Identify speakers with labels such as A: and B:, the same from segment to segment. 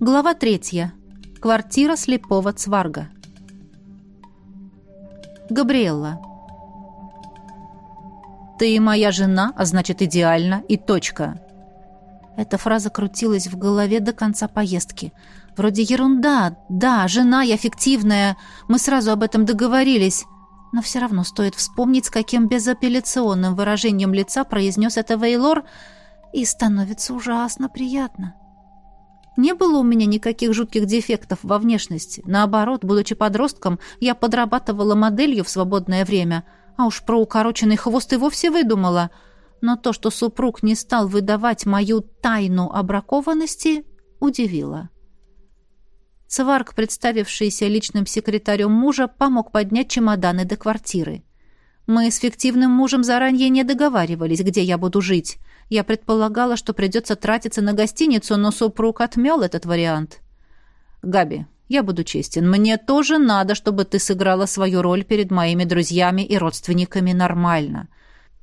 A: Глава третья. Квартира слепого цварга. Габриэлла. «Ты моя жена, а значит идеально, и точка». Эта фраза крутилась в голове до конца поездки. Вроде ерунда. Да, жена я фиктивная. Мы сразу об этом договорились. Но все равно стоит вспомнить, с каким безапелляционным выражением лица произнес это Вейлор, и становится ужасно приятно. Не было у меня никаких жутких дефектов во внешности. Наоборот, будучи подростком, я подрабатывала моделью в свободное время, а уж про укороченный хвост и вовсе выдумала. Но то, что супруг не стал выдавать мою тайну о бракованности, удивило. Цварк, представившийся личным секретарем мужа, помог поднять чемоданы до квартиры. Мы с фиктивным мужем заранее не договаривались, где я буду жить. Я предполагала, что придется тратиться на гостиницу, но супруг отмел этот вариант. «Габи, я буду честен. Мне тоже надо, чтобы ты сыграла свою роль перед моими друзьями и родственниками нормально.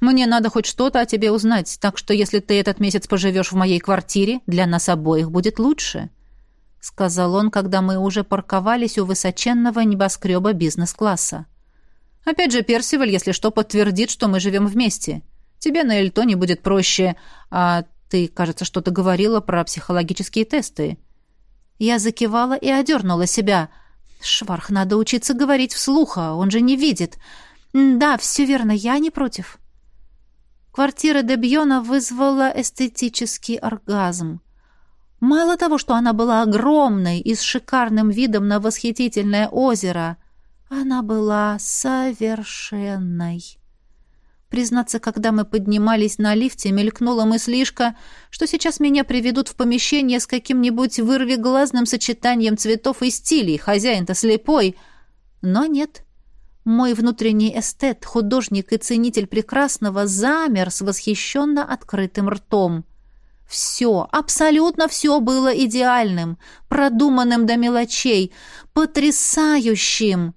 A: Мне надо хоть что-то о тебе узнать, так что если ты этот месяц поживешь в моей квартире, для нас обоих будет лучше», — сказал он, когда мы уже парковались у высоченного небоскреба бизнес-класса. «Опять же, Персиваль, если что, подтвердит, что мы живем вместе. Тебе на Эльтоне будет проще. А ты, кажется, что-то говорила про психологические тесты». Я закивала и одернула себя. «Шварх, надо учиться говорить вслух, а он же не видит. Да, все верно, я не против». Квартира Дебьона вызвала эстетический оргазм. Мало того, что она была огромной и с шикарным видом на восхитительное озеро, она была совершенной. Признаться, когда мы поднимались на лифте, мелькнула мыслишка, что сейчас меня приведут в помещение с каким-нибудь вырвиглазным сочетанием цветов и стилей, хозяин-то слепой. Но нет. Мой внутренний эстет, художник и ценитель прекрасного замер с восхищенно открытым ртом. Все, абсолютно все было идеальным, продуманным до мелочей, потрясающим.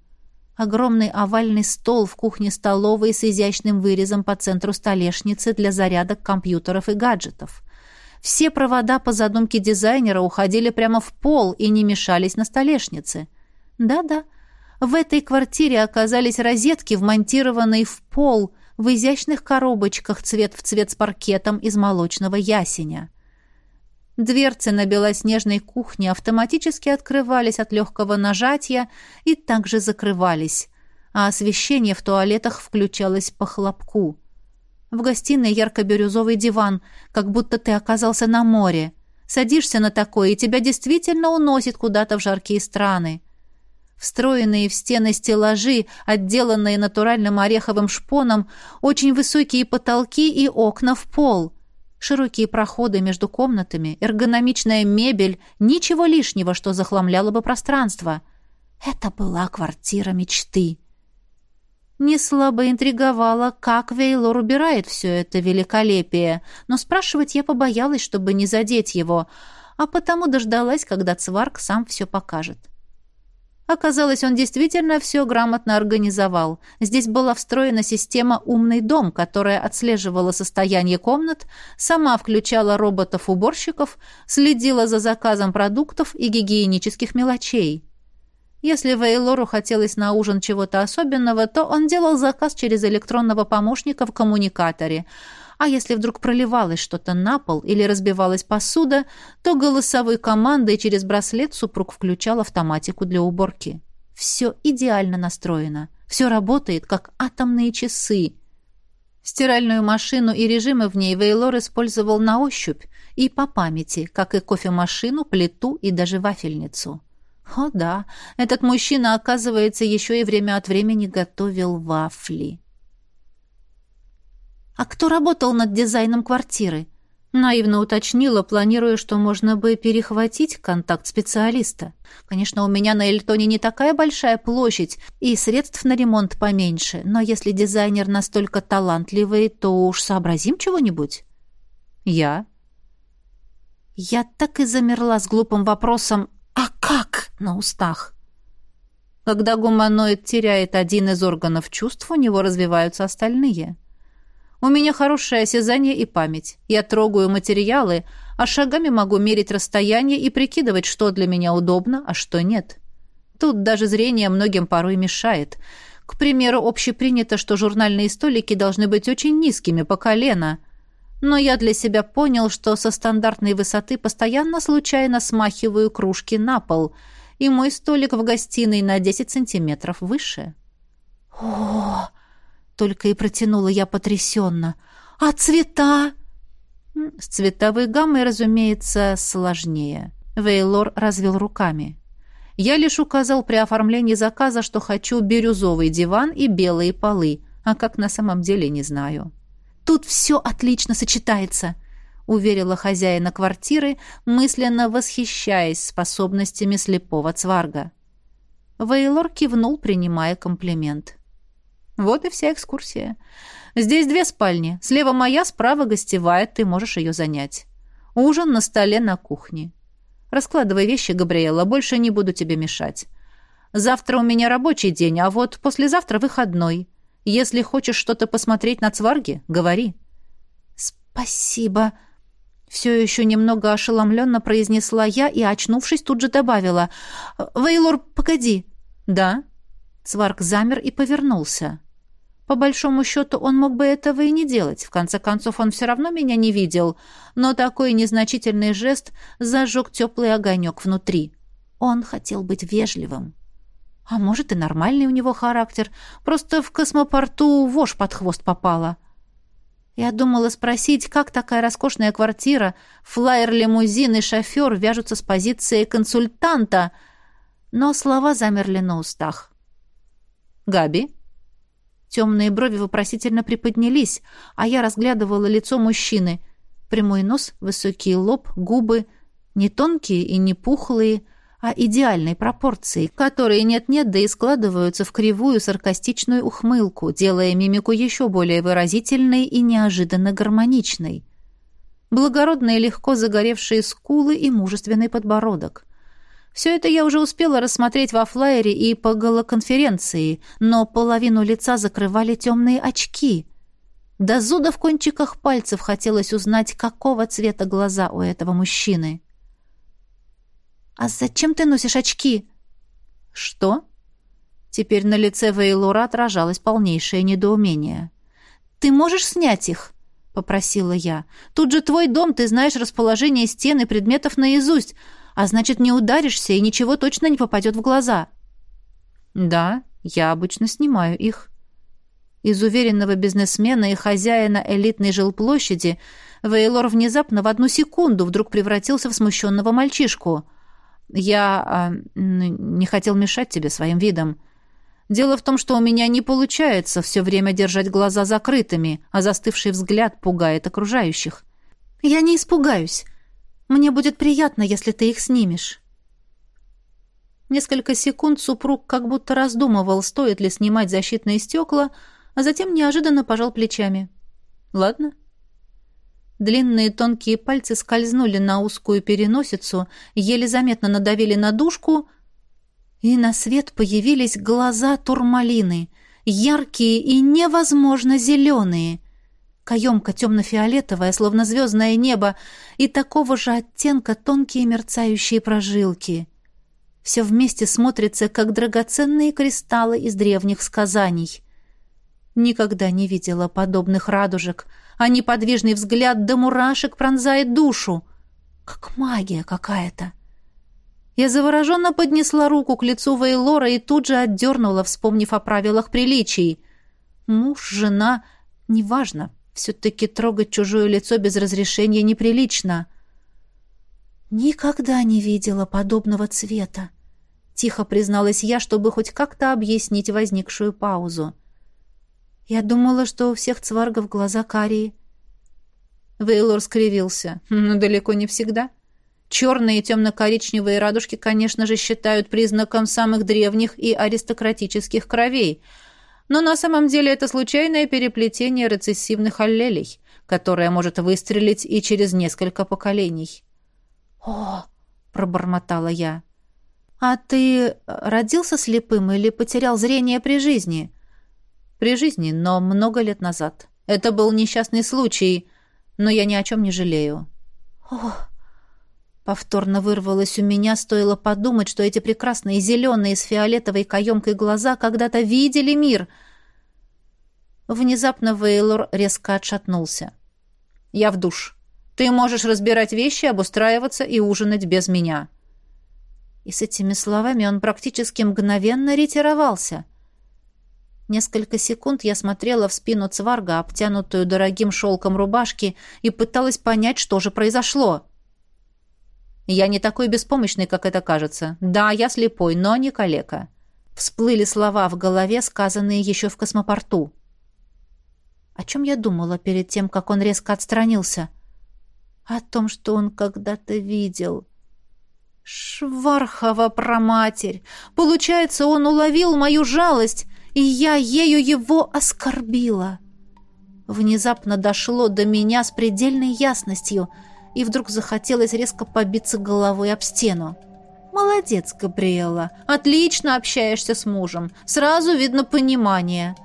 A: Огромный овальный стол в кухне-столовой с изящным вырезом по центру столешницы для зарядок компьютеров и гаджетов. Все провода по задумке дизайнера уходили прямо в пол и не мешались на столешнице. Да-да, в этой квартире оказались розетки, вмонтированные в пол, в изящных коробочках цвет в цвет с паркетом из молочного ясеня. Дверцы на белоснежной кухне автоматически открывались от легкого нажатия и также закрывались, а освещение в туалетах включалось по хлопку. В гостиной ярко-бирюзовый диван, как будто ты оказался на море. Садишься на такое, и тебя действительно уносит куда-то в жаркие страны. Встроенные в стены стеллажи, отделанные натуральным ореховым шпоном, очень высокие потолки и окна в пол — Широкие проходы между комнатами, эргономичная мебель, ничего лишнего, что захламляло бы пространство. Это была квартира мечты. Не слабо интриговала, как Вейлор убирает все это великолепие, но спрашивать я побоялась, чтобы не задеть его, а потому дождалась, когда Цварк сам все покажет. Оказалось, он действительно все грамотно организовал. Здесь была встроена система «Умный дом», которая отслеживала состояние комнат, сама включала роботов-уборщиков, следила за заказом продуктов и гигиенических мелочей. Если Вейлору хотелось на ужин чего-то особенного, то он делал заказ через электронного помощника в коммуникаторе – а если вдруг проливалось что-то на пол или разбивалась посуда, то голосовой командой через браслет супруг включал автоматику для уборки. Все идеально настроено. Все работает, как атомные часы. Стиральную машину и режимы в ней Вейлор использовал на ощупь и по памяти, как и кофемашину, плиту и даже вафельницу. О да, этот мужчина, оказывается, еще и время от времени готовил вафли. «А кто работал над дизайном квартиры?» Наивно уточнила, планируя, что можно бы перехватить контакт специалиста. Конечно, у меня на Эльтоне не такая большая площадь и средств на ремонт поменьше, но если дизайнер настолько талантливый, то уж сообразим чего-нибудь. Я? Я так и замерла с глупым вопросом «А как?» на устах. Когда гуманоид теряет один из органов чувств, у него развиваются остальные. У меня хорошее осязание и память. Я трогаю материалы, а шагами могу мерить расстояние и прикидывать, что для меня удобно, а что нет. Тут даже зрение многим порой мешает. К примеру, общепринято, что журнальные столики должны быть очень низкими по колено. Но я для себя понял, что со стандартной высоты постоянно случайно смахиваю кружки на пол, и мой столик в гостиной на 10 сантиметров выше. «О!» — только и протянула я потрясенно. «А цвета?» С цветовой гаммой, разумеется, сложнее. Вейлор развел руками. Я лишь указал при оформлении заказа, что хочу бирюзовый диван и белые полы, а как на самом деле не знаю. Тут все отлично сочетается, уверила хозяина квартиры, мысленно восхищаясь способностями слепого цварга. Вейлор кивнул, принимая комплимент. Вот и вся экскурсия. Здесь две спальни. Слева моя, справа гостевая, ты можешь ее занять. Ужин на столе на кухне. Раскладывай вещи, Габриэла, больше не буду тебе мешать. Завтра у меня рабочий день, а вот послезавтра выходной. Если хочешь что-то посмотреть на цварги, говори. Спасибо. Все еще немного ошеломленно произнесла я и, очнувшись, тут же добавила. «Вейлор, погоди». «Да?» Цварг замер и повернулся. По большому счету, он мог бы этого и не делать. В конце концов, он все равно меня не видел. Но такой незначительный жест зажег теплый огонек внутри. Он хотел быть вежливым. А может, и нормальный у него характер. Просто в космопорту вошь под хвост попала. Я думала спросить, как такая роскошная квартира, флайер-лимузин и шофер вяжутся с позицией консультанта, но слова замерли на устах. «Габи?» Темные брови вопросительно приподнялись, а я разглядывала лицо мужчины. Прямой нос, высокий лоб, губы, не тонкие и не пухлые, а идеальной пропорции, которые нет-нет, да и складываются в кривую саркастичную ухмылку, делая мимику еще более выразительной и неожиданно гармоничной. Благородные легко загоревшие скулы и мужественный подбородок — все это я уже успела рассмотреть во флайере и по голоконференции, но половину лица закрывали темные очки. До зуда в кончиках пальцев хотелось узнать, какого цвета глаза у этого мужчины. «А зачем ты носишь очки?» «Что?» Теперь на лице Вейлора отражалось полнейшее недоумение. «Ты можешь снять их?» — попросила я. «Тут же твой дом, ты знаешь расположение стен и предметов наизусть а значит, не ударишься и ничего точно не попадет в глаза. Да, я обычно снимаю их. Из уверенного бизнесмена и хозяина элитной жилплощади Вейлор внезапно в одну секунду вдруг превратился в смущенного мальчишку. Я а, не хотел мешать тебе своим видом. Дело в том, что у меня не получается все время держать глаза закрытыми, а застывший взгляд пугает окружающих. Я не испугаюсь. Мне будет приятно, если ты их снимешь». Несколько секунд супруг как будто раздумывал, стоит ли снимать защитные стекла, а затем неожиданно пожал плечами. «Ладно». Длинные тонкие пальцы скользнули на узкую переносицу, еле заметно надавили на дужку, и на свет появились глаза турмалины, яркие и невозможно зеленые, Каемка темно-фиолетовая, словно звездное небо, и такого же оттенка тонкие мерцающие прожилки. Все вместе смотрится, как драгоценные кристаллы из древних сказаний. Никогда не видела подобных радужек, а неподвижный взгляд до мурашек пронзает душу. Как магия какая-то. Я завороженно поднесла руку к лицу Вейлора и тут же отдернула, вспомнив о правилах приличий. Муж, жена, неважно, все-таки трогать чужое лицо без разрешения неприлично. «Никогда не видела подобного цвета», — тихо призналась я, чтобы хоть как-то объяснить возникшую паузу. «Я думала, что у всех цваргов глаза карие». Вейлор скривился. «Ну, далеко не всегда». Черные и темно-коричневые радужки, конечно же, считают признаком самых древних и аристократических кровей — но на самом деле это случайное переплетение рецессивных аллелей, которое может выстрелить и через несколько поколений. «О!» — пробормотала я. «А ты родился слепым или потерял зрение при жизни?» «При жизни, но много лет назад», Это был несчастный случай, но я ни о чем не жалею».
B: «Ох!»
A: Повторно вырвалось у меня, стоило подумать, что эти прекрасные зеленые с фиолетовой каемкой глаза когда-то видели мир. Внезапно Вейлор резко отшатнулся. «Я в душ. Ты можешь разбирать вещи, обустраиваться и ужинать без меня». И с этими словами он практически мгновенно ретировался. Несколько секунд я смотрела в спину Цварга, обтянутую дорогим шелком рубашки, и пыталась понять, что же произошло. Я не такой беспомощный, как это кажется. Да, я слепой, но не калека. Всплыли слова в голове, сказанные еще в космопорту. О чем я думала перед тем, как он резко отстранился? О том, что он когда-то видел. Швархова проматерь! Получается, он уловил мою жалость, и я ею его оскорбила. Внезапно дошло до меня с предельной ясностью — и вдруг захотелось резко побиться головой об стену. «Молодец, Габриэла! Отлично общаешься с мужем! Сразу видно понимание!»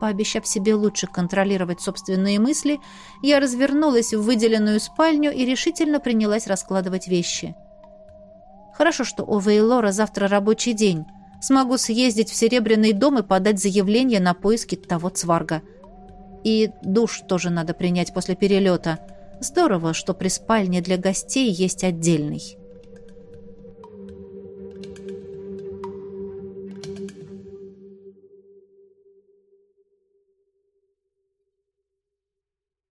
A: Пообещав себе лучше контролировать собственные мысли, я развернулась в выделенную спальню и решительно принялась раскладывать вещи. Хорошо, что у Вейлора завтра рабочий день. Смогу съездить в Серебряный дом и подать заявление на поиски того цварга. И душ тоже надо принять после перелета. Здорово, что при спальне для гостей есть отдельный.